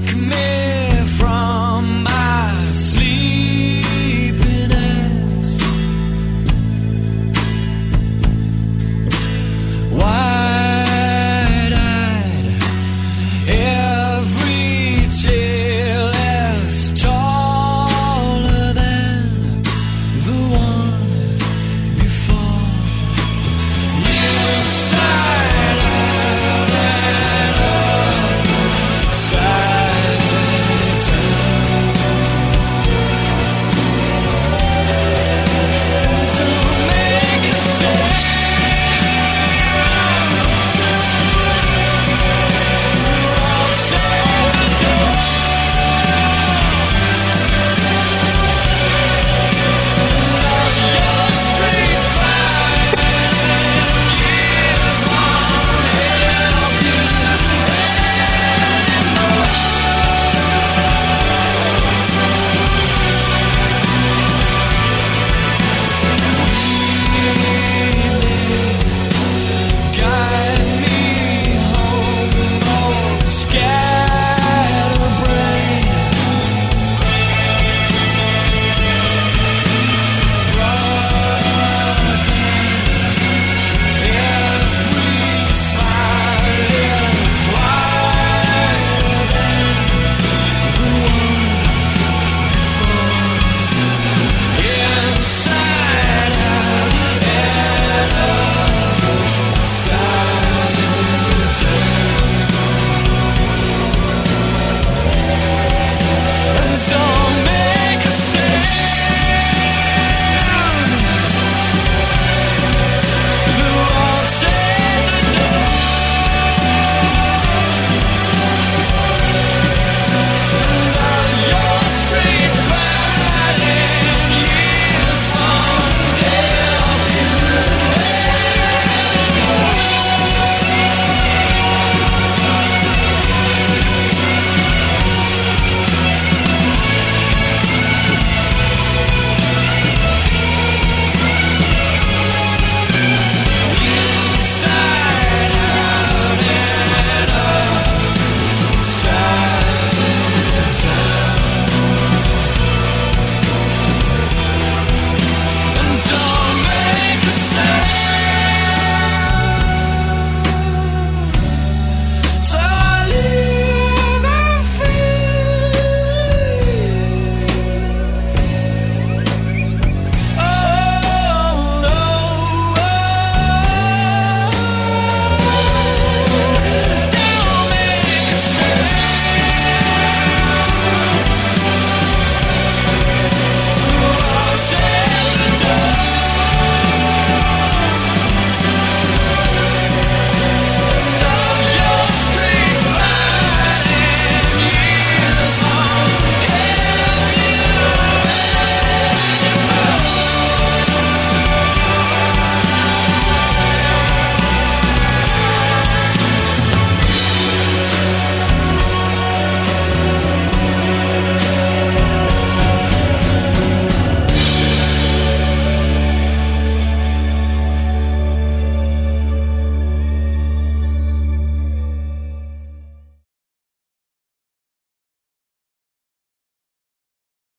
make me